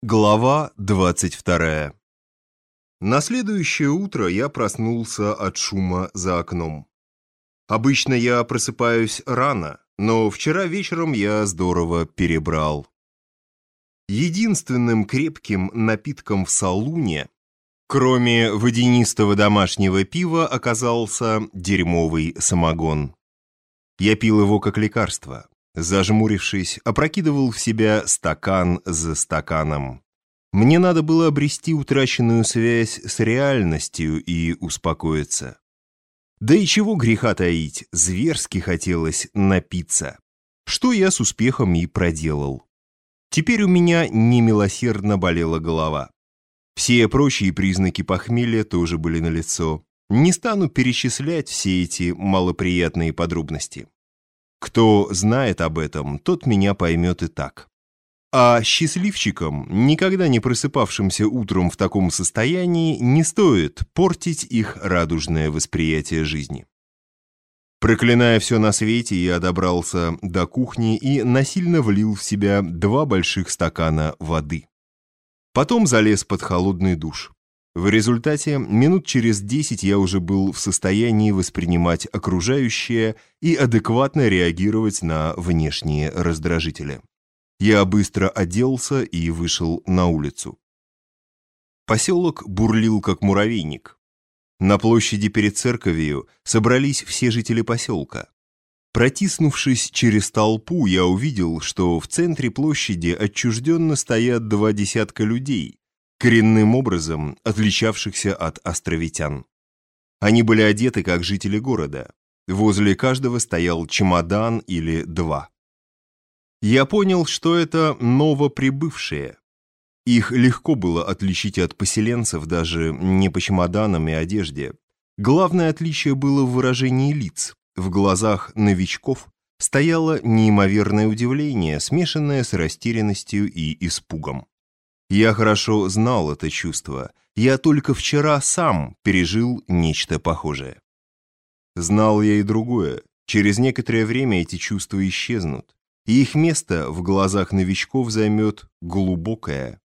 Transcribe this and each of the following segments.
Глава 22 На следующее утро я проснулся от шума за окном. Обычно я просыпаюсь рано, но вчера вечером я здорово перебрал. Единственным крепким напитком в салуне, кроме водянистого домашнего пива, оказался дерьмовый самогон. Я пил его как лекарство. Зажмурившись, опрокидывал в себя стакан за стаканом. Мне надо было обрести утраченную связь с реальностью и успокоиться. Да и чего греха таить, зверски хотелось напиться. Что я с успехом и проделал. Теперь у меня немилосердно болела голова. Все прочие признаки похмелья тоже были налицо. Не стану перечислять все эти малоприятные подробности. Кто знает об этом, тот меня поймет и так. А счастливчикам, никогда не просыпавшимся утром в таком состоянии, не стоит портить их радужное восприятие жизни. Проклиная все на свете, я добрался до кухни и насильно влил в себя два больших стакана воды. Потом залез под холодный душ. В результате минут через десять я уже был в состоянии воспринимать окружающее и адекватно реагировать на внешние раздражители. Я быстро оделся и вышел на улицу. Поселок бурлил как муравейник. На площади перед церковью собрались все жители поселка. Протиснувшись через толпу, я увидел, что в центре площади отчужденно стоят два десятка людей, коренным образом отличавшихся от островитян. Они были одеты как жители города. Возле каждого стоял чемодан или два. Я понял, что это новоприбывшие. Их легко было отличить от поселенцев даже не по чемоданам и одежде. Главное отличие было в выражении лиц. В глазах новичков стояло неимоверное удивление, смешанное с растерянностью и испугом. Я хорошо знал это чувство. Я только вчера сам пережил нечто похожее. Знал я и другое. Через некоторое время эти чувства исчезнут, и их место в глазах новичков займет глубокая,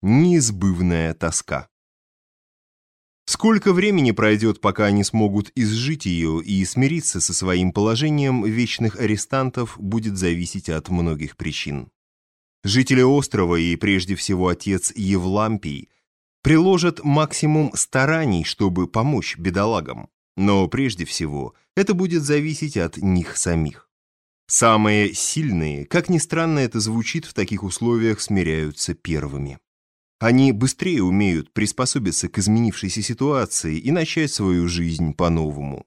неизбывная тоска. Сколько времени пройдет, пока они смогут изжить ее и смириться со своим положением вечных арестантов, будет зависеть от многих причин. Жители острова и прежде всего отец Евлампий приложат максимум стараний, чтобы помочь бедолагам. Но прежде всего это будет зависеть от них самих. Самые сильные, как ни странно это звучит, в таких условиях смиряются первыми. Они быстрее умеют приспособиться к изменившейся ситуации и начать свою жизнь по-новому.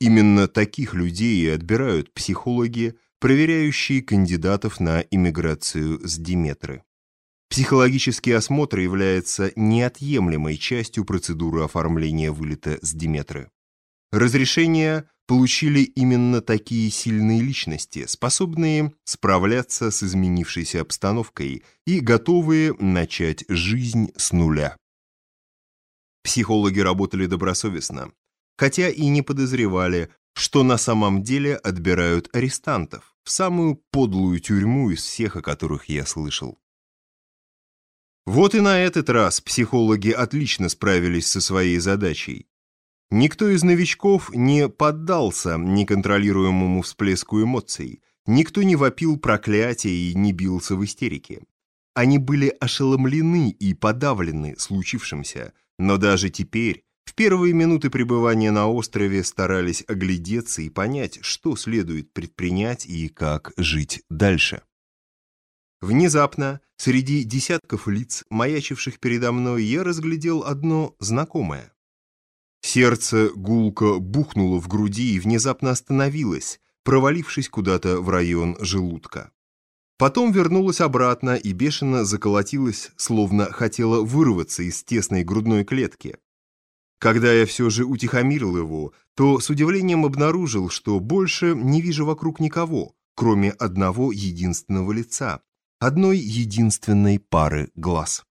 Именно таких людей и отбирают психологи, проверяющие кандидатов на иммиграцию с Диметры. Психологический осмотр является неотъемлемой частью процедуры оформления вылета с Диметры. Разрешение получили именно такие сильные личности, способные справляться с изменившейся обстановкой и готовые начать жизнь с нуля. Психологи работали добросовестно, хотя и не подозревали, что на самом деле отбирают арестантов, в самую подлую тюрьму из всех, о которых я слышал. Вот и на этот раз психологи отлично справились со своей задачей. Никто из новичков не поддался неконтролируемому всплеску эмоций, никто не вопил проклятия и не бился в истерике. Они были ошеломлены и подавлены случившимся, но даже теперь в первые минуты пребывания на острове старались оглядеться и понять, что следует предпринять и как жить дальше. Внезапно, среди десятков лиц, маячивших передо мной, я разглядел одно знакомое. Сердце гулко бухнуло в груди и внезапно остановилось, провалившись куда-то в район желудка. Потом вернулось обратно и бешено заколотилось, словно хотело вырваться из тесной грудной клетки. Когда я все же утихомирил его, то с удивлением обнаружил, что больше не вижу вокруг никого, кроме одного единственного лица, одной единственной пары глаз.